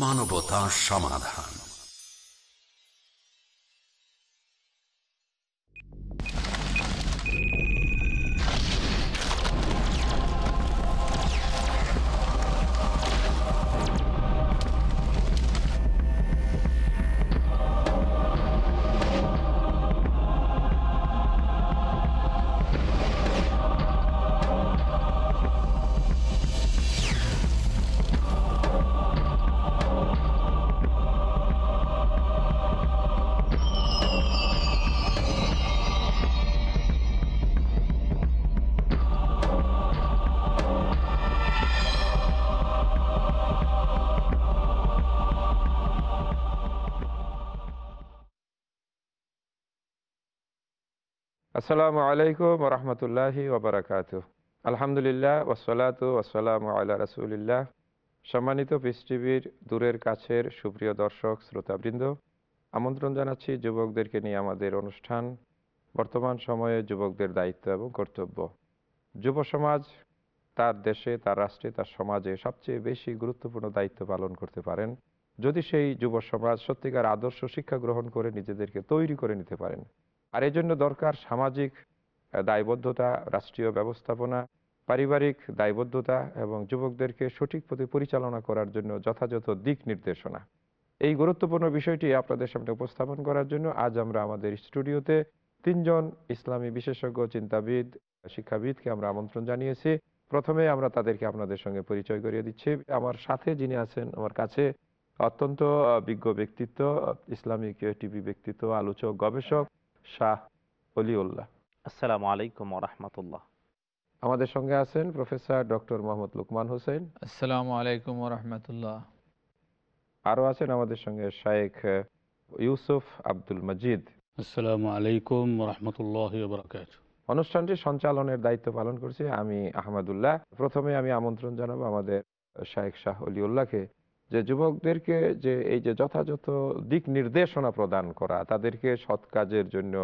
মানবতা সমাধান। আসসালামু আলাইকুম রহমতুল্লাহি ওবরাকাত আলহামদুলিল্লাহ ওসলাত ওসালাম আল্লাহ রাসুলিল্লাহ। সম্মানিত পিস টিভির দূরের কাছের সুপ্রিয় দর্শক, শ্রোতাবৃন্দ, আমন্ত্রণ জানাচ্ছি যুবকদেরকে নিয়ে আমাদের অনুষ্ঠান। বর্তমান সময়ে যুবকদের দায়িত্ব এবং কর্তব্য। যুব সমাজ, তার দেশে, তার রাষ্ট্রে, তার সমাজে সবচেয়ে বেশি গুরুত্বপূর্ণ দায়িত্ব পালন করতে পারেন। যদি সেই যুব সমাজ সত্যিকার আদর্শ শিক্ষা গ্রহণ করে নিজেদেরকে তৈরি করে নিতে পারেন আর এই জন্য দরকার সামাজিক দায়বদ্ধতা, রাষ্ট্রীয় ব্যবস্থাপনা, পারিবারিক দায়বদ্ধতা এবং যুবকদেরকে সঠিক পথে পরিচালনা করার জন্য যথাযথ দিক নির্দেশনা। এই গুরুত্বপূর্ণ বিষয়টি আপনাদের সামনে উপস্থাপন করার জন্য আজ আমরা আমাদের স্টুডিওতে তিনজন ইসলামী বিশেষজ্ঞ, চিন্তাবিদ, শিক্ষাবিদকে আমরা আমন্ত্রণ জানিয়েছি। প্রথমে আমরা তাদেরকে আপনাদের সঙ্গে পরিচয় করিয়ে দিচ্ছি। আমার সাথে যিনি আছেন, আমার কাছে অত্যন্ত বিজ্ঞ ব্যক্তিত্ব, ইসলামিক টিভি ব্যক্তিত্ব, আলোচক, গবেষক শাহ অলিউল্লাহ। আসসালামু আলাইকুম রহমতুল্লাহ। আমাদের সঙ্গে আছেন প্রফেসর ডক্টর মোহাম্মদ লুকমান হোসেন। আসসালামু আলাইকুম রহমতুল্লাহ। আরও আছেন আমাদের সঙ্গে শায়েখ ইউসুফ আব্দুল মজিদ। আসসালামু আলাইকুম রহমতুল্লাহ বরকাত অনুষ্ঠানটি সঞ্চালনের দায়িত্ব পালন করছি আমি আহমদুল্লাহ। প্রথমে আমি আমন্ত্রণ জানাব আমাদের শায়েখ শাহ অলিউল্লাহকে। যে যুবকদেরকে যে এই যে যথাযথ দিক নির্দেশনা প্রদান করা, তাদেরকে সৎ কাজের জন্য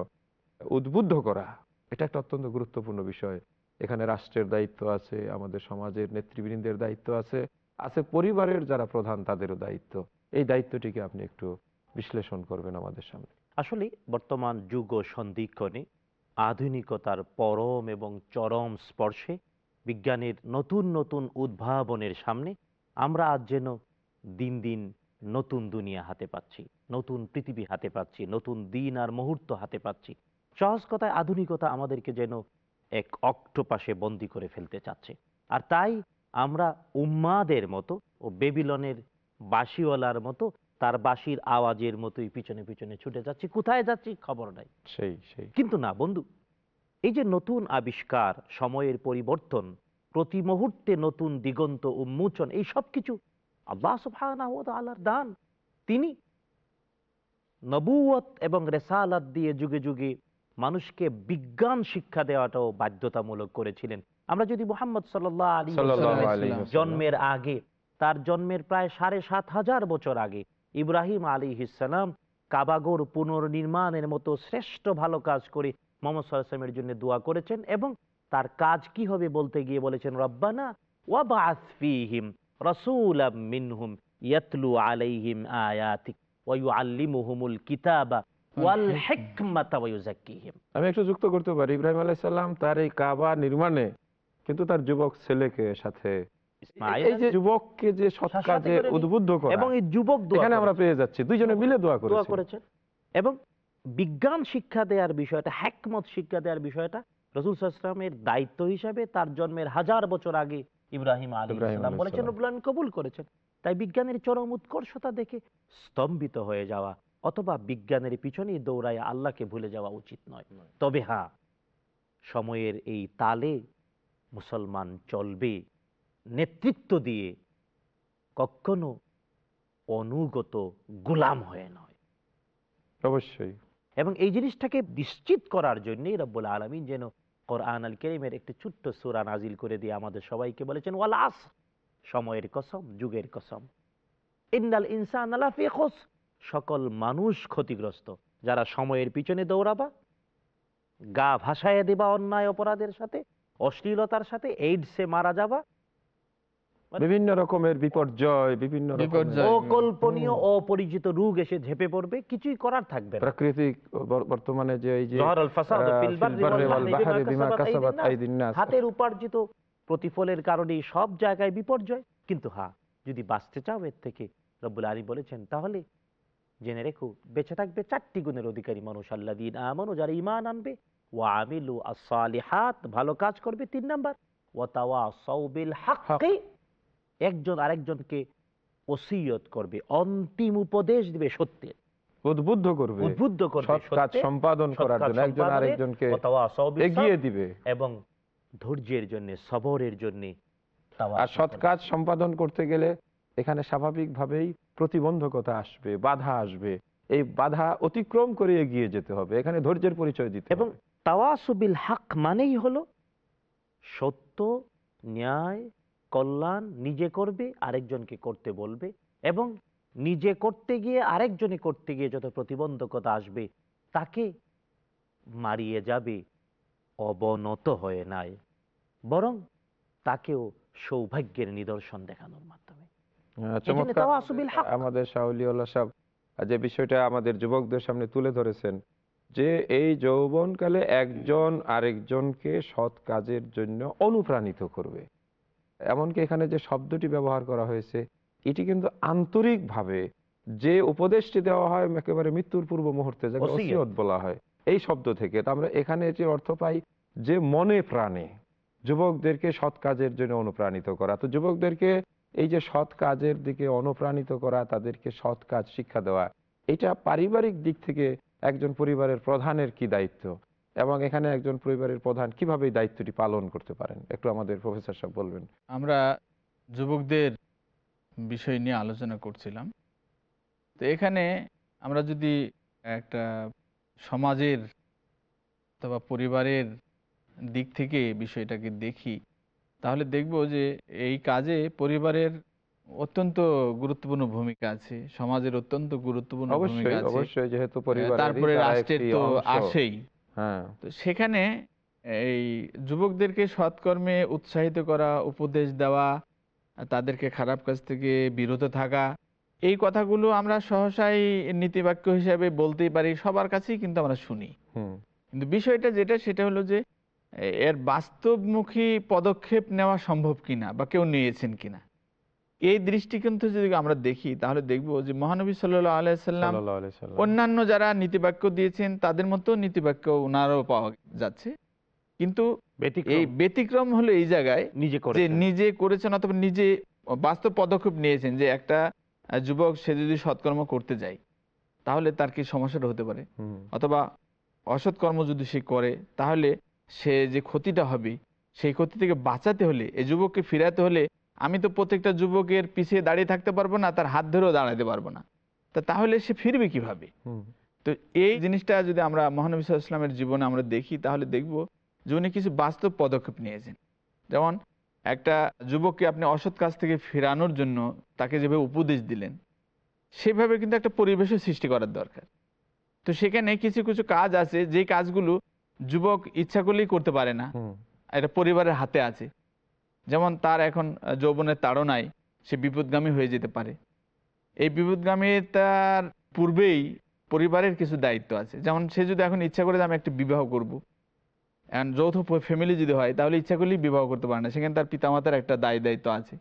উদ্বুদ্ধ করা, এটা একটা অত্যন্ত গুরুত্বপূর্ণ বিষয়। এখানে রাষ্ট্রের দায়িত্ব আছে, আমাদের সমাজের নেতৃবৃন্দের দায়িত্ব আছে আছে পরিবারের যারা প্রধান তাদেরও দায়িত্ব। এই দায়িত্বটিকে আপনি একটু বিশ্লেষণ করবেন আমাদের সামনে। আসলে বর্তমান যুগ সন্ধিক্ষণে আধুনিকতার পরম এবং চরম স্পর্শে বিজ্ঞানের নতুন নতুন উদ্ভাবনের সামনে আমরা আজ যেন দিন দিন নতুন দুনিয়া হাতে পাচ্ছি নতুন পৃথিবী হাতে পাচ্ছি নতুন দিন আর মুহূর্ত হাতে পাচ্ছি। সহজ কথায় আধুনিকতা আমাদেরকে যেন এক অক্টোপাসে বন্দি করে ফেলতে চাচ্ছে। আর তাই আমরা উম্মাদের মতো ও বেবিলনের বাসিওয়ালার মতো তার বাসির আওয়াজের মতোই পিছনে পিছনে ছুটে যাচ্ছি। কোথায় যাচ্ছি খবর নাই। সেই সেই। কিন্তু না বন্ধু এই যে নতুন আবিষ্কার সময়ের পরিবর্তন প্রতি মুহূর্তে নতুন দিগন্ত উন্মোচন এই সব কিছু আল্লাহ আল্লাহর দান। তিনি নবুয়ত এবং রেসালাত দিয়ে যুগে যুগে মানুষকে বিজ্ঞান শিক্ষা দেওয়াটাও বাধ্যতামূলক করেছিলেন। আমরা যদি মোহাম্মদ সাল্লাহ আলী জন্মের আগে তার জন্মের প্রায় সাড়ে সাত হাজার বছর আগে ইব্রাহিম আলী ইসালাম কাবাগর পুনর্নির্মাণের মতো শ্রেষ্ঠ ভালো কাজ করে মোহাম্মদ সাল্লামের জন্য দোয়া করেছেন এবং তার কাজ কি হবে বলতে গিয়ে বলেছেন রব্বানা ওয়াবাসফিহিম রসুলাম মিনহুম ইয়াতলু আলাইহিম আয়াতিক ওয়ায়ুআল্লিমুহুমুল কিতাবা ওয়াল হিকমাতা ওয়ায়ুযাক্কিহিম আমি একটু যুক্ত করতে পারি। ইব্রাহিম আলাইহিস সালাম তার এই কাবা নির্মাণে কিন্তু তার যুবক ছেলেকে সাথে এই যে যুবককে যে সৎ কাজে উদ্বুদ্ধ করা। এবং এই যুবক এখানে আমরা পেয়ে যাচ্ছি। দুইজনে মিলে দোয়া এবং বিজ্ঞান শিক্ষা দেওয়ার বিষয়টা হ্যাকমত শিক্ষা দেওয়ার বিষয়টা রসুল সাল্লামের দায়িত্ব হিসাবে তার জন্মের হাজার বছর আগে ইব্রাহিম আলী ইসলাম বলেছেন রবুল কবুল করেছেন। তাই বিজ্ঞানের চরম উৎকর্ষতা দেখে স্তম্ভিত হয়ে যাওয়া অথবা বিজ্ঞানের পিছনেই দৌড়ায় আল্লাহকে ভুলে যাওয়া উচিত নয়। তবে হ্যাঁ সময়ের এই তালে মুসলমান চলবে। নেতৃত্ব দিয়ে কখনো অনুগত গোলাম হয়ে নয়। অবশ্যই। এবং এই জিনিসটাকে নিশ্চিত করার জন্যই রব্বুল আলমিন যেন কোরআন আল কেরিমের একটি ছোট্ট সুরা নাজিল করে দিয়ে আমাদের সবাইকে বলেছেন, ওয়াল আস সময়ের কসম, যুগের কসম। ইন্দাল ইনসান সকল মানুষ ক্ষতিগ্রস্ত, যারা সময়ের পিছনে দৌড়াবা, গা ভাসায় দেবা অন্যায় অপরাধের সাথে, অশ্লীলতার সাথে এইডসে মারা যাবা বিভিন্ন রকমের বিপর্যয় বিভিন্ন অকল্পনীয় অপরিচিত রোগ এসে ঝেপে পড়বে কিছুই করার থাকবে প্রাকৃতিক বর্তমানে যে এই যে। হাতের উপার্জিত প্রতিফলের কারণে সব জায়গায় বিপর্যয়। কিন্তু হ্যাঁ যদি বাঁচতে চাও এর থেকে রব্বুল আলী বলেছেন তাহলে জেনে রেখো বেঁচে থাকবে চারটি গুণের অধিকারী মানুষ। আল্লাহ দিন আমানু যারা ইমান আনবে ওয়া আমিলু হাত ভালো কাজ করবে তিন নাম্বার। ওয়াতাওয়া সৌবিল হাক্কি একজন আরেকজনকে ওসিয়ত করবে অন্তিম উপদেশ দিবে সত্যের। উদ্বুদ্ধ করবে উদ্বুদ্ধ করবে কাজ সম্পাদন করার জন্য একজন আরেকজনকে এগিয়ে দিবে। এবং ধৈর্যের জন্য সবরের জন্য আর সৎ কাজ সম্পাদন করতে গেলে এখানে স্বাভাবিকভাবেই প্রতিবন্ধকতা আসবে বাধা আসবে। এই বাধা অতিক্রম করে এগিয়ে যেতে হবে এখানে ধৈর্যের পরিচয় দিতে এবং। তাওয়াসুবিল হক মানেই হলো সত্য ন্যায় কল্যাণ নিজে করবে আরেকজনকে করতে বলবে এবং নিজে করতে গিয়ে আরেকজনে করতে গিয়ে যত প্রতিবন্ধকতা আসবে তাকে মারিয়ে যাবে অবনত হয়ে নাই বরং তাকেও সৌভাগ্যের নিদর্শন দেখানোর মাধ্যমে। আমাদের শাহলিউল্লাহ সাহেব যে বিষয়টা আমাদের যুবকদের সামনে তুলে ধরেছেন যে এই যৌবনকালে একজন আরেকজনকে সৎ কাজের জন্য অনুপ্রাণিত করবে। এমনকি এখানে যে শব্দটি ব্যবহার করা হয়েছে এটি কিন্তু আন্তরিকভাবে যে উপদেশটি দেওয়া হয় একেবারে মৃত্যুর পূর্ব মুহূর্তে যাকে ওসিয়ত। বলা হয় এই শব্দ থেকে। তো আমরা এখানে এটির অর্থ পাই যে মনে প্রাণে যুবকদেরকে সৎ কাজের জন্য অনুপ্রাণিত করা। তো যুবকদেরকে এই যে সৎ কাজের দিকে অনুপ্রাণিত করা তাদেরকে সৎ কাজ শিক্ষা দেওয়া এটা পারিবারিক দিক থেকে একজন পরিবারের প্রধানের কি দায়িত্ব? এবং এখানে একজন পরিবারের প্রধান কীভাবে এই দায়িত্বটি পালন করতে পারেন? একটু আমাদের প্রফেসর সাহেব বলবেন। আমরা যুবকদের বিষয় নিয়ে আলোচনা করছিলাম। তো এখানে আমরা যদি একটা সমাজের অথবা পরিবারের দিক থেকে বিষয়টাকে দেখি তাহলে দেখব যে এই কাজে পরিবারের অত্যন্ত গুরুত্বপূর্ণ ভূমিকা আছে সমাজের অত্যন্ত গুরুত্বপূর্ণ ভূমিকা অবশ্যই আছে। অবশ্যই যেহেতু তারপরে রাষ্ট্রের তো আসেই হ্যাঁ। তো সেখানে এই যুবকদেরকে সৎকর্মে উৎসাহিত করা উপদেশ দেওয়া তাদেরকে খারাপ কাজ থেকে বিরত থাকা এই কথাগুলো আমরা সহসাই নীতিবাক্য হিসাবে বলতেই পারি সবার কাছেই কিন্তু আমরা শুনি। কিন্তু বিষয়টা যেটা সেটা হলো যে এর বাস্তবমুখী পদক্ষেপ নেওয়া সম্ভব কিনা বা কেউ নিয়েছেন কিনা? এই দৃষ্টি কিন্তু যদি আমরা দেখি তাহলে দেখব যে মহানবী সাল্লাহ আলাইসাল্লাম। অন্যান্য যারা নীতিবাক্য দিয়েছেন তাদের মতো নীতিবাক্য ওনারও পাওয়া যাচ্ছে। কিন্তু এই ব্যতিক্রম হলো এই জায়গায় নিজে করে যে নিজে করেছেন অথবা নিজে বাস্তব পদক্ষেপ নিয়েছেন যে একটা যুবক সে যদি সৎকর্ম করতে যায় তাহলে তার কি সমস্যাটা হতে পারে? অথবা অসৎ কর্ম যদি সে করে তাহলে সে যে ক্ষতিটা হবে সেই ক্ষতি থেকে বাঁচাতে হলে এই যুবককে ফিরাতে হলে আমি তো প্রত্যেকটা যুবকের পিছিয়ে দাঁড়িয়ে থাকতে পারব না তার হাত ধরেও দাঁড়াতে পারব না। তা তাহলে সে ফিরবে কীভাবে? তো এই জিনিসটা যদি আমরা মহানবী ইসলামের জীবনে আমরা দেখি তাহলে দেখব যে উনি কিছু বাস্তব পদক্ষেপ নিয়েছেন। যেমন একটা যুবককে আপনি অসৎ কাজ থেকে ফেরানোর জন্য তাকে যেভাবে উপদেশ দিলেন সেভাবে কিন্তু একটা পরিবেশের সৃষ্টি করার দরকার। তো সেখানে কিছু কিছু কাজ আছে যেই কাজগুলো যুবক ইচ্ছা করলেই করতে পারে না। এটা পরিবারের হাতে আছে। যেমন তার এখন যৌবনের তাড়নায় সে বিপদগামী হয়ে যেতে পারে। এই বিপদগামী তার পূর্বেই পরিবারের কিছু দায়িত্ব আছে। যেমন সে যদি এখন ইচ্ছা করে যে আমি একটা বিবাহ করব এখন যৌথ ফ্যামিলি যদি হয় তাহলে ইচ্ছা করলেই বিবাহ করতে পারে না। সেখানে তার পিতামাতার একটা দায় দায়িত্ব আছে।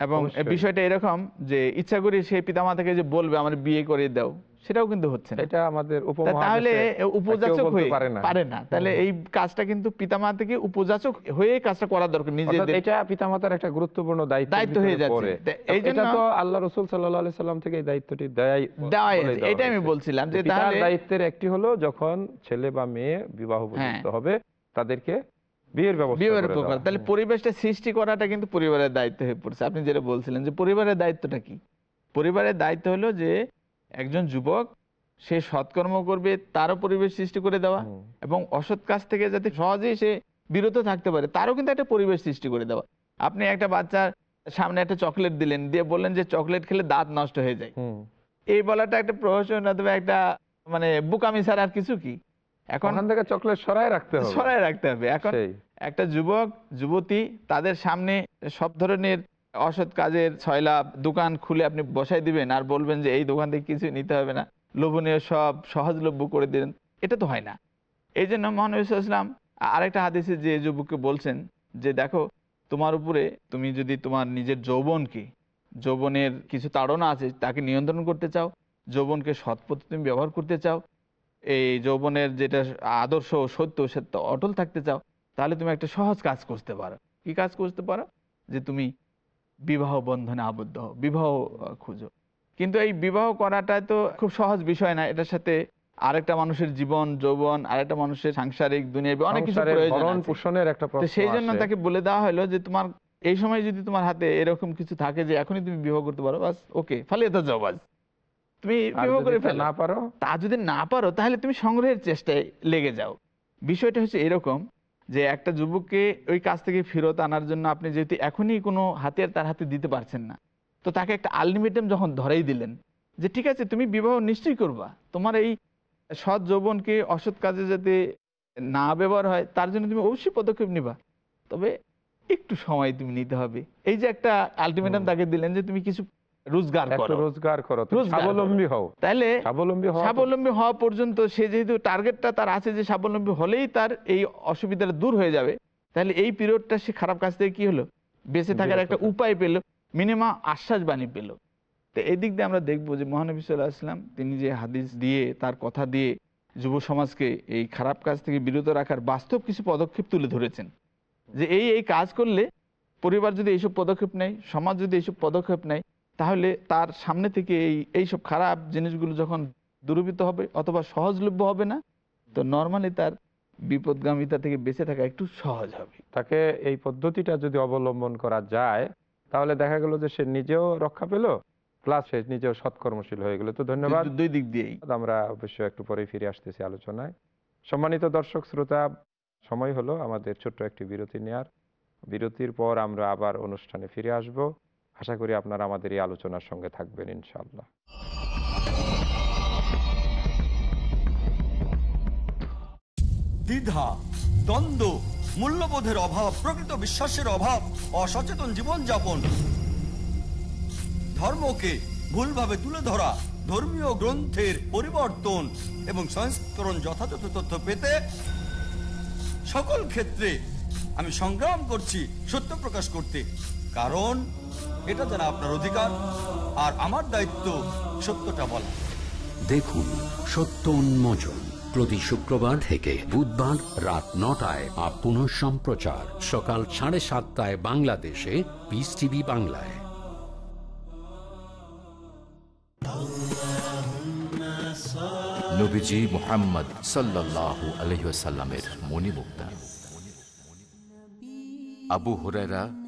এবং বিষয়টা এরকম যে ইচ্ছা করে সেই পিতামাতাকে যে বলবে আমার বিয়ে করে দাও। সেটাও কিন্তু হচ্ছে না। এটা আমাদের তাহলে উপযাচক হয়ে পারে না। পারে না। তাহলে এই কাজটা কিন্তু পিতামাতা থেকে উপযাচক হয়ে কাজটা করা দরকার নিজেদের। এটা পিতামাতার একটা গুরুত্বপূর্ণ দায়িত্ব দায়িত্ব হয়ে যাচ্ছে। এই এটা জন্য- তো আল্লাহ রসুল সাল্লাহ আলি সাল্লাম থেকে এই দায়িত্বটি দেয়। দেওয়া এটাই আমি বলছিলাম যে তাহলে দায়িত্বের একটি হলো যখন ছেলে বা মেয়ে বিবাহ উপযুক্ত হ্যাঁ। হবে তাদেরকে বিয়ের ব্যবস্থা তাহলে পরিবেশটা সৃষ্টি করাটা কিন্তু পরিবারের দায়িত্ব হয়ে পড়ছে। আপনি যেটা বলছিলেন যে পরিবারের দায়িত্বটা কি? পরিবারের দায়িত্ব হলো যে একজন যুবক সে সৎকর্ম করবে তারও পরিবেশ সৃষ্টি করে দেওয়া এবং অসৎ কাজ থেকে যাতে সহজেই সে বিরত থাকতে পারে তারও কিন্তু একটা পরিবেশ সৃষ্টি করে দেওয়া। আপনি একটা বাচ্চার সামনে একটা চকলেট দিলেন দিয়ে বললেন যে চকলেট খেলে দাঁত নষ্ট হয়ে যায়। এই বলাটা একটা প্রহসন অথবা একটা মানে বুকামি ছাড়া আর কিছু কি? এখন থেকে চকলেট সরাই রাখতে হবে। সরাই রাখতে হবে। এখন একটা যুবক যুবতী তাদের সামনে সব ধরনের অসৎ কাজের ছয়লাভ দোকান খুলে আপনি বসাই দিবেন আর বলবেন যে, এই দোকান থেকে কিছু নিতে হবে না। লোভনীয় সব সহজলভ্য করে দিলেন। এটা তো হয় না। এই জন্য মহানবী ইসলাম আরেকটা হাদিসে যে যুবককে বলছেন যে, দেখো, তোমার উপরে তুমি যদি তোমার নিজের যৌবনকে, যৌবনের কিছু তাড়না আছে, তাকে নিয়ন্ত্রণ করতে চাও, যৌবনকে সৎপথে তুমি ব্যবহার করতে চাও, এই যৌবনের যেটা আদর্শ সত্য, সেটা অটল থাকতে চাও, তাহলে তুমি একটা সহজ কাজ করতে পারো। কি কাজ করতে পারো? যে তুমি বিবাহ বন্ধনে আবদ্ধ হও বিবাহ খুঁজো। কিন্তু এই বিবাহ করাটা তো খুব সহজ বিষয় না এটার সাথে আরেকটা মানুষের জীবন যৌবন আরেকটা মানুষের সাংসারিক দুনিয়া অনেক কিছু প্রয়োজন সেই জন্য তাকে বলে দেওয়া হলো যে তোমার এই সময় যদি তোমার হাতে এরকম কিছু থাকে যে এখনই তুমি বিবাহ করতে পারো বাস ওকে তো যাও বাস। তুমি বিবাহ করে ফেলো। না পারো? তা যদি না পারো তাহলে তুমি সংগ্রহের চেষ্টায় লেগে যাও। বিষয়টা হচ্ছে এরকম যে একটা যুবককে ওই কাজ থেকে ফেরত আনার জন্য আপনি যেহেতু এখনই কোনো হাতিয়ার তার হাতে দিতে পারছেন না তো তাকে একটা আলটিমেটাম যখন ধরেই দিলেন যে ঠিক আছে তুমি বিবাহ নিশ্চয়ই করবা তোমার এই সৎ যৌবনকে অসৎ কাজে যাতে না ব্যবহার হয় তার জন্য তুমি অবশ্যই পদক্ষেপ নিবা। তবে একটু সময় তুমি নিতে হবে। এই যে একটা আলটিমেটাম তাকে দিলেন যে তুমি কিছু রোজগার করো। রোজগার করো তুমি। রোজগার করো। স্বাবলম্বী হও। তাহলে স্বাবলম্বী স্বাবলম্বী হওয়া পর্যন্ত সে যেহেতু টার্গেটটা তার আছে যে স্বাবলম্বী হলেই তার এই অসুবিধাটা দূর হয়ে যাবে। তাহলে এই পিরিয়ডটা সে খারাপ কাজ থেকে কি হলো? বেঁচে থাকার একটা উপায় পেল মিনিমাম আশ্বাস বাণী পেল। তো এই দিক দিয়ে আমরা দেখব যে মহানবী সাল্লাহ আসলাম তিনি যে হাদিস দিয়ে তার কথা দিয়ে যুব সমাজকে এই খারাপ কাজ থেকে বিরত রাখার বাস্তব কিছু পদক্ষেপ তুলে ধরেছেন। যে এই এই কাজ করলে পরিবার যদি এইসব পদক্ষেপ নেয় সমাজ যদি এইসব পদক্ষেপ নেয় তাহলে তার সামনে থেকে এই এইসব খারাপ জিনিসগুলো যখন দূরীভূত হবে অথবা সহজলভ্য হবে না তো নর্মালি তার বিপদগামিতা থেকে বেঁচে থাকা একটু সহজ হবে। তাকে এই পদ্ধতিটা যদি অবলম্বন করা যায় তাহলে দেখা গেল যে সে নিজেও রক্ষা পেল প্লাস সে নিজেও সৎকর্মশীল হয়ে গেল। তো ধন্যবাদ। দুই দিক দিয়েই। আমরা অবশ্যই একটু পরে ফিরে আসতেছি আলোচনায়। সম্মানিত দর্শক শ্রোতা সময় হলো আমাদের ছোট্ট একটি বিরতি নেয়ার। বিরতির পর আমরা আবার অনুষ্ঠানে ফিরে আসব। আশা করি আপনারা আমাদের এই আলোচনার সঙ্গে থাকবেন, ইনশাআল্লাহ। দ্বিধা, দ্বন্দ্ব, মূল্যবোধের অভাব, প্রকৃত বিশ্বাসের অভাব, অসচেতন জীবনযাপন, ধর্মকে ভুলভাবে তুলে ধরা, ধর্মীয় গ্রন্থের পরিবর্তন এবং সংস্করণ যথাযথ তথ্য পেতে সকল ক্ষেত্রে আমি সংগ্রাম করছি সত্য প্রকাশ করতে। কারণ এটা যেন আপনার অধিকার আর আমার দায়িত্ব সত্যটা বলা। দেখুন সত্য উন্মোচন প্রতি শুক্রবার থেকে বুধবার রাত নটায় আর পুনঃ সম্প্রচার। সকাল সাড়ে সাতটায় বাংলাদেশে পিস টিভি বাংলায়। নবীজি মোহাম্মদ সাল্লাহ আলহিসাল্লামের মণিমুক্তা। আবু হুরায়রা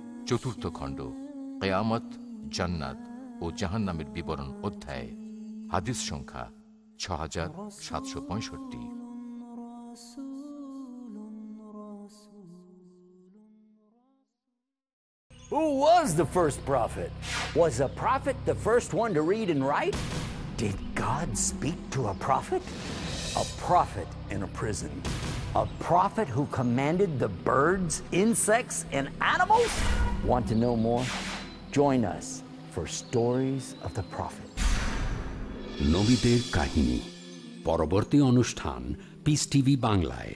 চতুর্থ খণ্ড কেয়ামত জান্নাত ও জাহান্নামের বিবরণ অধ্যায় হাদিস সংখ্যা ছ হাজার সাতশো পঁয়ষট্টি Who was the first prophet? Was a prophet the first one to read and write? Did God speak to a prophet? A prophet in a prison. A prophet who commanded the birds, insects, and animals? Want to know more? Join us for Stories of the Prophet. নবীদের কাহিনী পরবর্তী অনুষ্ঠান piece TV বাংলায়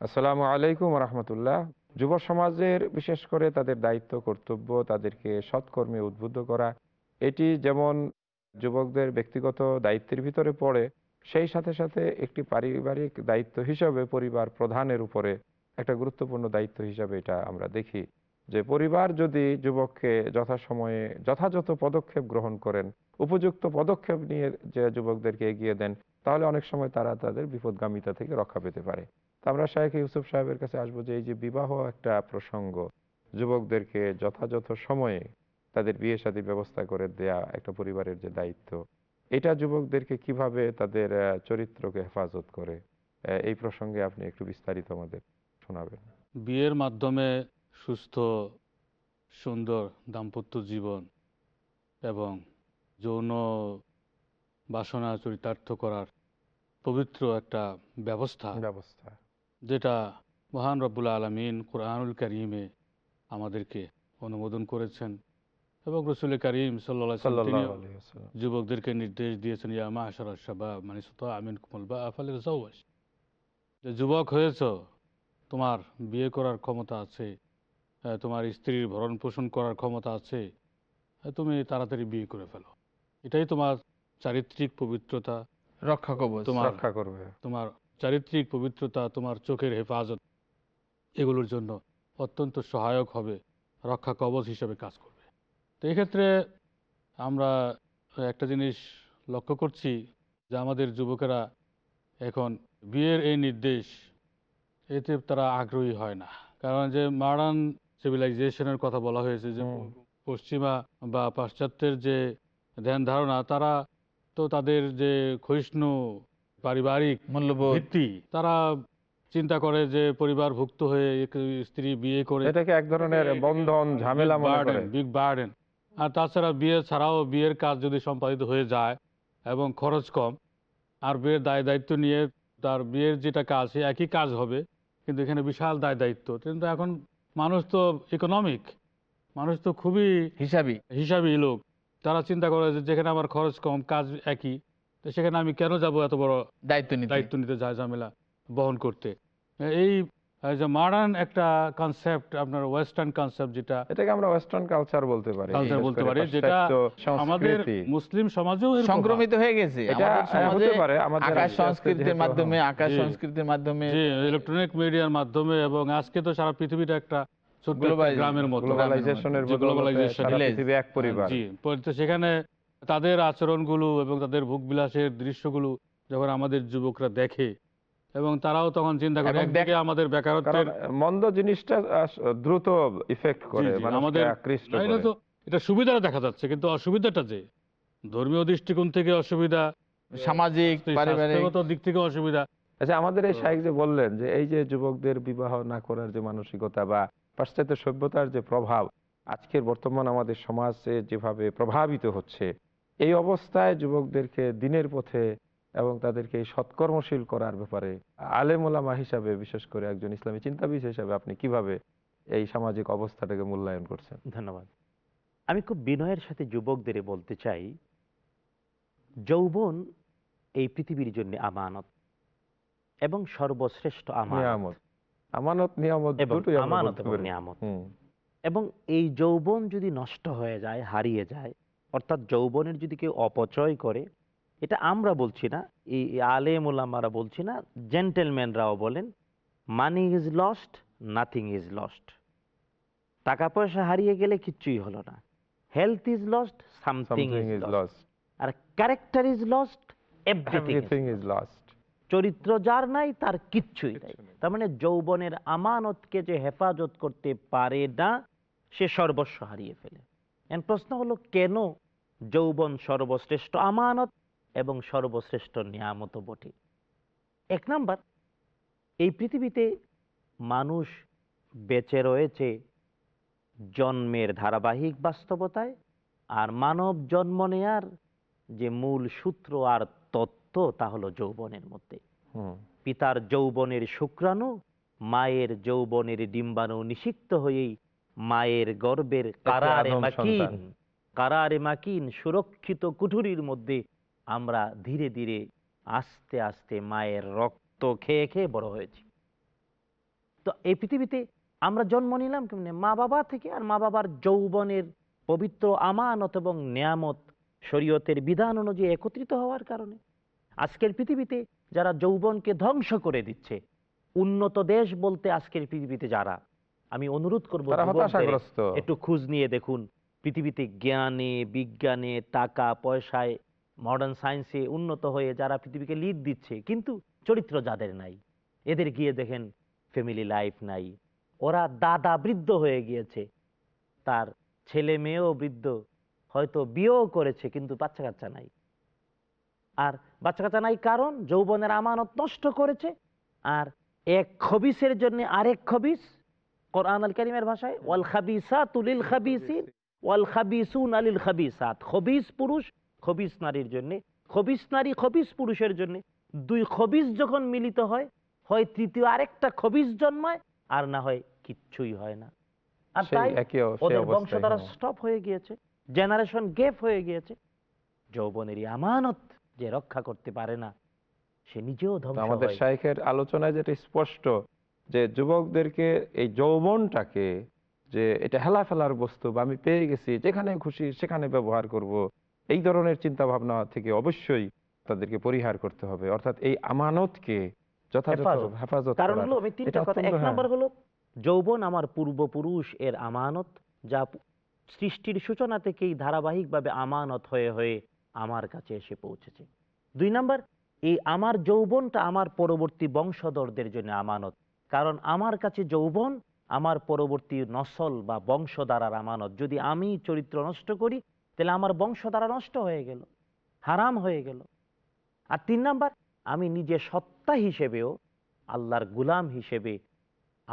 আসসালামু আলাইকুম রহমতুল্লাহ যুব সমাজের বিশেষ করে তাদের দায়িত্ব কর্তব্য তাদেরকে সৎকর্মে উদ্বুদ্ধ করা এটি যেমন যুবকদের ব্যক্তিগত দায়িত্বের ভিতরে পড়ে, সেই সাথে সাথে একটি পারিবারিক দায়িত্ব হিসাবে পরিবার প্রধানের উপরে একটা গুরুত্বপূর্ণ দায়িত্ব হিসাবে এটা আমরা দেখি। যে পরিবার যদি যুবককে যথাসময়ে যথাযথ পদক্ষেপ গ্রহণ করেন, উপযুক্ত পদক্ষেপ নিয়ে যে যুবকদেরকে এগিয়ে দেন, তাহলে অনেক সময় তারা তাদের বিপদগামিতা থেকে রক্ষা পেতে পারে। তো আমরা শাহেখ ইউসুফ সাহেবের কাছে আসব যে এই যে বিবাহ একটা প্রসঙ্গ, যুবকদেরকে যথাযথ সময়ে তাদের বিয়ে শাদীর ব্যবস্থা করে দেয়া একটা পরিবারের যে দায়িত্ব এটা যুবকদেরকে কীভাবে তাদের চরিত্রকে হেফাজত করে এই প্রসঙ্গে আপনি একটু বিস্তারিত আমাদের শোনাবেন। বিয়ের মাধ্যমে সুস্থ সুন্দর দাম্পত্য জীবন এবং যৌন বাসনা চরিতার্থ করার পবিত্র একটা ব্যবস্থা ব্যবস্থা। যেটা মহান রব্বুল আলমিন কোরআনুল করিমে আমাদেরকে অনুমোদন করেছেন। এবং রসুল করিম সাল্লা সাল্লাল্লাহু আলাইহি ওয়াসাল্লাম। যুবকদেরকে নির্দেশ দিয়েছেন ইয়ামা আশারা শাবা মানে সুতা আমিন কুমল বা আফালে জাওয়াজ যে যুবক হয়েছ তোমার বিয়ে করার ক্ষমতা আছে তোমার স্ত্রীর ভরণ পোষণ করার ক্ষমতা আছে তুমি তাড়াতাড়ি বিয়ে করে ফেলো। এটাই তোমার চারিত্রিক পবিত্রতা। রক্ষা কবচ তোমার রক্ষা করবে। তোমার চারিত্রিক পবিত্রতা তোমার চোখের হেফাজত। এগুলোর জন্য অত্যন্ত সহায়ক হবে রক্ষা কবচ হিসেবে কাজ করবে। তো এক্ষেত্রে আমরা একটা জিনিস লক্ষ্য করছি যে আমাদের যুবকেরা এখন বিয়ের এই নির্দেশ এতে তারা আগ্রহী হয় না। কারণ যে মডার্ন সিভিলাইজেশনের কথা বলা হয়েছে যে পশ্চিমা বা পাশ্চাত্যের যে ধ্যান ধারণা তারা তো তাদের যে ক্ষয়িষ্ণু পারিবারিক মূল্যবোধ। ভিত্তি তারা চিন্তা করে যে পরিবারভুক্ত হয়ে স্ত্রী বিয়ে করে এটাকে এক ধরনের বন্ধন ঝামেলা বিগ বার্ডেন আর তাছাড়া বিয়ে ছাড়াও বিয়ের কাজ যদি সম্পাদিত হয়ে যায় এবং খরচ কম আর বিয়ের দায় দায়িত্ব নিয়ে তার বিয়ের যেটা কাজ সে একই কাজ হবে কিন্তু এখানে বিশাল দায় দায়িত্ব। কিন্তু এখন মানুষ তো ইকোনমিক মানুষ তো খুবই হিসাবই হিসাবি লোক। তারা চিন্তা করে যে যেখানে আমার খরচ কম কাজ একই তো সেখানে আমি কেন যাব এত বড় দায়িত্ব নিতে? দায়িত্ব নিতে যায় ঝামেলা বহন করতে? এই যে মডার্ন একটা কনসেপ্ট আপনার ওয়েস্টার্ন কনসেপ্ট যেটা এটাকে আমরা ওয়েস্টার্ন কালচার বলতে পারি। কালচার বলতে পারি যেটা আমাদের মুসলিম সমাজেও সংক্রমিত হয়ে গেছে। এটা হতে পারে আমাদের আকাশ সংস্কৃতির মাধ্যমে আকাশ সংস্কৃতির মাধ্যমে। ইলেকট্রনিক মিডিয়ার মাধ্যমে এবং আজকে তো সারা পৃথিবীটা একটা গ্রামের মতো এক পরিবার। জি তো সেখানে তাদের আচরণগুলো এবং তাদের ভোগ বিলাসের দৃশ্যগুলো যখন আমাদের যুবকরা দেখে এবং তারাও তখন চিন্তা করে একদিকে আমাদের বেকারত্বের মন্দ জিনিসটা দ্রুত ইফেক্ট করে আমাদের আকৃষ্ট এটা করে। তো এটা সুবিধাটা দেখা যাচ্ছে কিন্তু অসুবিধাটা যে? ধর্মীয় দৃষ্টিকোণ থেকে অসুবিধা সামাজিক পারিবারিক। দিক থেকে অসুবিধা। আচ্ছা আমাদের এই শাহেক যে বললেন যে এই যে যুবকদের বিবাহ না করার যে মানসিকতা বা পাশ্চাত্য সভ্যতার যে প্রভাব আজকের বর্তমান আমাদের সমাজে যেভাবে প্রভাবিত হচ্ছে এই অবস্থায় যুবকদেরকে দিনের পথে এবং তাদেরকে এই সৎকর্মশীল করার ব্যাপারে আলেমোলামা হিসাবে বিশেষ করে একজন ইসলামী চিন্তাবিদ হিসাবে আপনি কীভাবে এই সামাজিক অবস্থাটাকে মূল্যায়ন করছেন? ধন্যবাদ। আমি খুব বিনয়ের সাথে যুবকদের বলতে চাই যৌবন এই পৃথিবীর জন্য আমানত এবং সর্বশ্রেষ্ঠ আমানত। আমানত নিয়ামত দুটোই আমানত। নিয়ামত। এবং এই যৌবন যদি নষ্ট হয়ে যায় হারিয়ে যায় অর্থাৎ যৌবনের যদি কেউ অপচয় করে এটা আমরা বলছি না এই আলেম ওলামারা বলছি না জেন্টেলম্যানরাও বলেন money is lost nothing is lost টাকা পয়সা হারিয়ে গেলে কিচ্ছুই হলো না। Health is lost something is lost R character is lost everything is lost. চরিত্র যার নাই তার কিচ্ছুই নাই। তার মানে যৌবনের আমানতকে যে হেফাজত করতে পারে না সে সর্বস্ব হারিয়ে ফেলে। প্রশ্ন হলো কেন যৌবন সর্বশ্রেষ্ঠ? আমানত এবং সর্বশ্রেষ্ঠ নিয়ামত বটে। এক নাম্বার এই পৃথিবীতে মানুষ বেঁচে রয়েছে জন্মের ধারাবাহিক বাস্তবতায় আর মানব জন্ম নেয়ার যে মূল সূত্র আর তত্ত্ব তা হলো যৌবনের মধ্যে। পিতার যৌবনের শুক্রাণু মায়ের যৌবনের ডিম্বাণু নিষিক্ত হয়েই মায়ের গর্বের কারারে মাকিন কারারে মাকিন সুরক্ষিত কুঠুরির মধ্যে আমরা ধীরে ধীরে আস্তে আস্তে মায়ের রক্ত খেয়ে খেয়ে বড় হয়েছি। তো এই পৃথিবীতে আমরা জন্ম নিলাম কেমনে? মা বাবা থেকে আর মা বাবার যৌবনের পবিত্র আমানত এবং নিয়ামত শরীয়তের বিধান অনুযায়ী একত্রিত হওয়ার কারণে আজকের পৃথিবীতে যারা যৌবনকে ধ্বংস করে দিচ্ছে উন্নত দেশ বলতে আজকের পৃথিবীতে যারা আমি অনুরোধ করব একটু খোঁজ নিয়ে দেখুন পৃথিবীতে জ্ঞানে বিজ্ঞানে টাকা পয়সায় মডার্ন সায়েন্সে উন্নত হয়ে যারা পৃথিবীকে লিড দিচ্ছে, কিন্তু চরিত্র যাদের নাই, এদের গিয়ে দেখেন ফ্যামিলি লাইফ নাই। ওরা দাদা বৃদ্ধ হয়ে গিয়েছে, তার ছেলে মেয়েও বৃদ্ধ, হয়তো বিয়েও করেছে, কিন্তু বাচ্চা কাচ্চা নাই। আর বাচ্চা কাচ্চা নাই কারণ যৌবনের আমানত নষ্ট করেছে, আর এক খবিসের জন্য আরেক খবিস, কোরআন আল কারিমের ভাষায়, ওয়াল খাবিসা তুলিল খাবিসিন, ওয়াল খাবিসুন আলিল খাবিসাত। খবিস পুরুষ খবিস নারীর জন্য খবিস নারী খবিস পুরুষের জন্য। দুই খবিস যখন মিলিত হয় হয় তৃতীয় আরেকটা খবিস জন্মায় আর না হয় কিচ্ছুই হয় না। আর তাই ওদের বংশধারা হ্যাঁ। স্টপ হয়ে গিয়েছে জেনারেশন গ্যাপ হয়ে গিয়েছে। যৌবনেরই আমানত যে রক্ষা করতে পারে না সে নিজেও আমাদের শাইখের আলোচনায় যেটা স্পষ্ট যে যুবকদেরকে এই যৌবনটাকে যে এটা হেলা ফেলার বস্তু বা আমি পেয়ে গেছি যেখানে খুশি সেখানে ব্যবহার করব এই ধরনের চিন্তা ভাবনা থেকে অবশ্যই তাদেরকে পরিহার করতে হবে। অর্থাৎ এই আমানতকে যথাযথ হেফাজত। হেফাজত কারণ হলো আমি তিনটা কথা। এক হ্যাঁ। নম্বর হলো যৌবন আমার পূর্বপুরুষ এর আমানত যা সৃষ্টির সূচনা থেকেই ধারাবাহিকভাবে আমানত হয়ে হয়ে আমার কাছে এসে পৌঁছেছে। দুই নাম্বার এই আমার যৌবনটা আমার পরবর্তী বংশধরদের জন্য আমানত। কারণ আমার কাছে যৌবন আমার পরবর্তী নসল বা বংশধারার আমানত। যদি আমি চরিত্র নষ্ট করি তাহলে আমার বংশধারা নষ্ট হয়ে গেল, হারাম হয়ে গেল। আর তিন নাম্বার, আমি নিজে সত্তা হিসেবেও, আল্লাহর গুলাম হিসেবে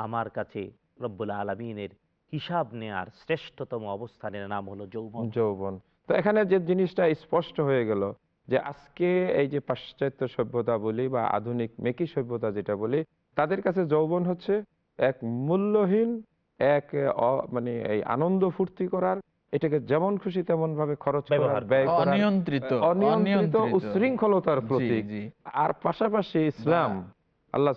আমার কাছে রব্বুল আলমিনের হিসাব নেয়ার শ্রেষ্ঠতম অবস্থানের নাম হলো যৌবন। যৌবন। তো এখানে যে জিনিসটা স্পষ্ট হয়ে গেল, যে আজকে এই যে পাশ্চাত্য সভ্যতা বলি বা আধুনিক মেকি সভ্যতা যেটা বলি, তাদের কাছে যৌবন হচ্ছে এক মূল্যহীন, এক মানে এই আনন্দ ফুর্তি করার এটাকে যেমন খুশি তেমন ভাবে খরচ করার ব্যয় করার অনিয়ন্ত্রিত। উশৃঙ্খলতার প্রতীক। আর পাশাপাশি ইসলাম আল্লাহ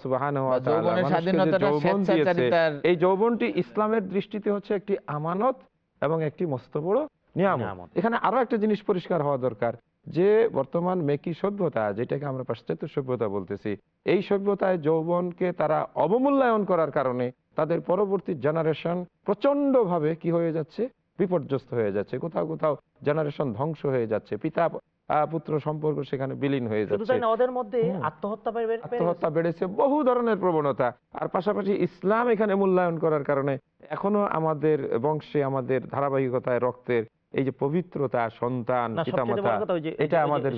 এই যৌবনটি ইসলামের দৃষ্টিতে হচ্ছে একটি আমানত এবং একটি মস্ত বড় নিয়ামত। নিয়ামত। এখানে আরও একটা জিনিস পরিষ্কার হওয়া দরকার যে বর্তমান মেকি সভ্যতা যেটাকে আমরা পাশ্চাত্য সভ্যতা বলতেছি এই সভ্যতায় যৌবনকে তারা অবমূল্যায়ন করার কারণে তাদের পরবর্তী জেনারেশন প্রচণ্ড ভাবে কি হয়ে যাচ্ছে? বিপর্যস্ত হয়ে যাচ্ছে কোথাও কোথাও জেনারেশন ধ্বংস হয়ে যাচ্ছে পিতা পুত্র সম্পর্ক সেখানে বিলীন হয়ে যাচ্ছে। ওদের মধ্যে আত্মহত্যা বেড়ে- বেড়ে আত্মহত্যা বেড়েছে বহু ধরনের প্রবণতা। আর পাশাপাশি ইসলাম এখানে মূল্যায়ন করার কারণে এখনও আমাদের বংশে আমাদের ধারাবাহিকতায় রক্তের এই যে পবিত্রতা সন্তান পিতামাতা এটা আমাদের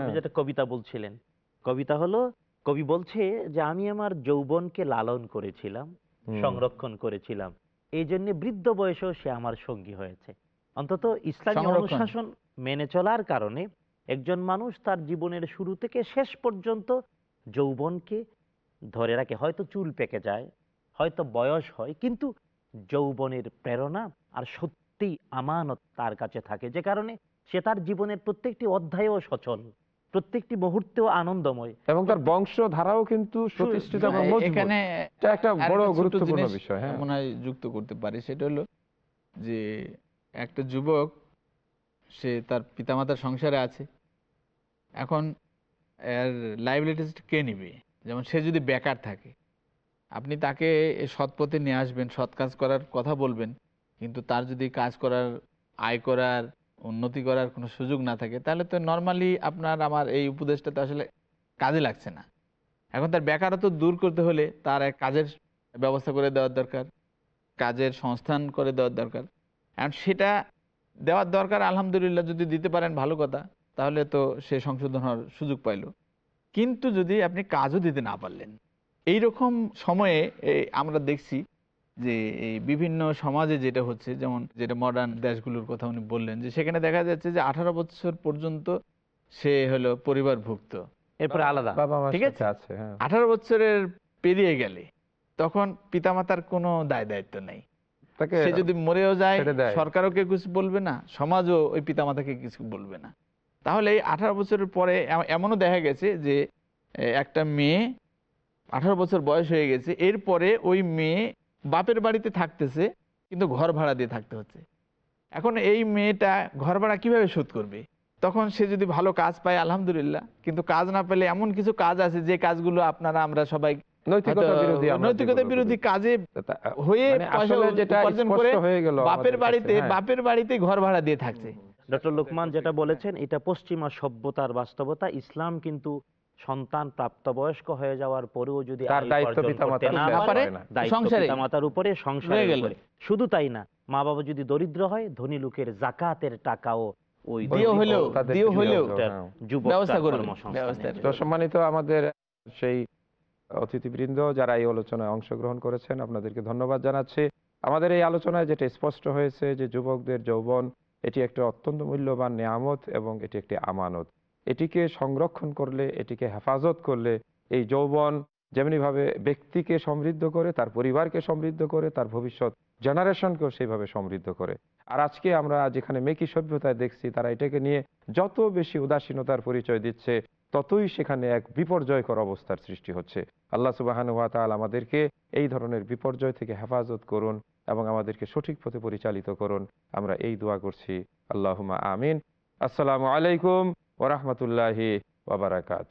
হ্যাঁ। যেটা কবিতা বলছিলেন। কবিতা হলো কবি বলছে যে আমি আমার যৌবনকে লালন করেছিলাম সংরক্ষণ করেছিলাম। এই জন্য বৃদ্ধ বয়সেও সে আমার সঙ্গী হয়েছে। অন্তত ইসলামী অনুশাসন মেনে চলার কারণে একজন মানুষ তার জীবনের শুরু থেকে শেষ পর্যন্ত যৌবনকে ধরে রাখে। হয়তো চুল পেকে যায় হয়তো বয়স হয় কিন্তু যৌবনের প্রেরণা আর সত্যি আমানত তার কাছে থাকে। যে কারণে সে তার জীবনের প্রত্যেকটি অধ্যায়েও সচল। প্রত্যেকটি মুহূর্তেও আনন্দময়। এবং তার বংশ ধারাও কিন্তু প্রতিষ্ঠিত এবং এখানে এটা একটা বড় গুরুত্বপূর্ণ বিষয় হ্যাঁ। মনে হয় যুক্ত করতে পারি সেটা হলো যে একটা যুবক সে তার পিতামাতার সংসারে আছে। এখন এর লাইবিলিটিস কে নিবে? যেমন সে যদি বেকার থাকে আপনি তাকে সৎ পথে নিয়ে আসবেন সৎ কাজ করার কথা বলবেন কিন্তু তার যদি কাজ করার আয় করার উন্নতি করার কোনো সুযোগ না থাকে, তাহলে তো নর্মালি আপনার আমার এই উপদেশটা তো আসলে কাজে লাগছে না। এখন তার বেকারত্ব দূর করতে হলে তার এক কাজের ব্যবস্থা করে দেওয়ার দরকার, কাজের সংস্থান করে দেওয়ার দরকার। এখন সেটা দেওয়ার দরকার আলহামদুলিল্লাহ যদি দিতে পারেন ভালো কথা, তাহলে তো সে সংশোধন হওয়ার সুযোগ পাইল। কিন্তু যদি আপনি কাজও দিতে না পারলেন এই রকম সময়ে আমরা দেখছি যে এই বিভিন্ন সমাজে যেটা হচ্ছে যেমন যেটা মডার্ন দেশগুলোর কথা উনি বললেন যে সেখানে দেখা যাচ্ছে যে আঠারো বছর পর্যন্ত সে হলো পরিবারভুক্ত। এরপরে আলাদা। বাবা ঠিক আছে? হ্যাঁ। আঠারো বছরের পেরিয়ে গেলে তখন পিতামাতার কোনো দায় দায়িত্ব নেই। সে যদি মরেও যায় সরকারও কেউ কিছু বলবে না সমাজও ওই পিতামাতাকে কিছু বলবে না। তাহলে এই আঠারো বছরের পরে এমনও দেখা গেছে যে একটা মেয়ে আঠারো বছর বয়স হয়ে গেছে এরপরে ওই মেয়ে বাপের বাড়িতে থাকতেছে কিন্তু ঘর ভাড়া দিয়ে থাকতে হচ্ছে এখন এই মেয়েটা ঘর ভাড়া কীভাবে শোধ করবে তখন সে যদি ভালো কাজ পায় আলহামদুলিল্লাহ কিন্তু কাজ না পেলে এমন কিছু কাজ আছে যে কাজগুলো আপনারা আমরা সবাই নৈতিকতা বিরোধী আমরা নৈতিকতা যেগুলো বিরোধী বলি। কাজে হয়ে মানে হয়ে গেল বাপের বাড়িতে। বাপের বাড়িতে ঘর ভাড়া দিয়ে থাকছে ডক্টর লোকমান যেটা বলেছেন এটা পশ্চিমা সভ্যতার বাস্তবতা ইসলাম কিন্তু সন্তান প্রাপ্তবয়স্ক হয়ে যাওয়ার পরেও যদি তার দায়িত্ব উপার্জন না উপরে পারে, সংসারে। পিতামাতার উপরে সংসারের গেল। শুধু তাই না মা বাবা যদি দরিদ্র হয় ধনী লোকের জাকাতের টাকাও ওই দিয়ে হলেও দিয়ে দিয়ে হলেও হলেও, লোকটার হ্যাঁ। ব্যবস্থা তো সম্মানিত আমাদের সেই অতিথিবৃন্দ যারা এই আলোচনায় অংশগ্রহণ করেছেন আপনাদেরকে ধন্যবাদ জানাচ্ছি আমাদের এই আলোচনায় যেটা স্পষ্ট হয়েছে যে যুবকদের যৌবন এটি একটা অত্যন্ত মূল্যবান নেয়ামত এবং এটি একটি আমানত এটিকে সংরক্ষণ করলে, এটিকে হেফাজত করলে, এই যৌবন যেমনিভাবে ব্যক্তিকে সমৃদ্ধ করে, তার পরিবারকে সমৃদ্ধ করে, তার ভবিষ্যৎ জেনারেশনকেও সেইভাবে সমৃদ্ধ করে। আর আজকে আমরা যেখানে মেকি সভ্যতায় দেখছি, তারা এটাকে নিয়ে যত বেশি উদাসীনতার পরিচয় দিচ্ছে, ততই সেখানে এক বিপর্যয়কর অবস্থার সৃষ্টি হচ্ছে। আল্লাহ সুবাহান তাল আমাদেরকে এই ধরনের বিপর্যয় থেকে হেফাজত করুন এবং আমাদেরকে সঠিক পথে পরিচালিত করুন। আমরা এই দোয়া করছি। আল্লাহুমা আমিন। আসসালামু আলাইকুম। ওরহমতুল্লাহি ওবরাকাত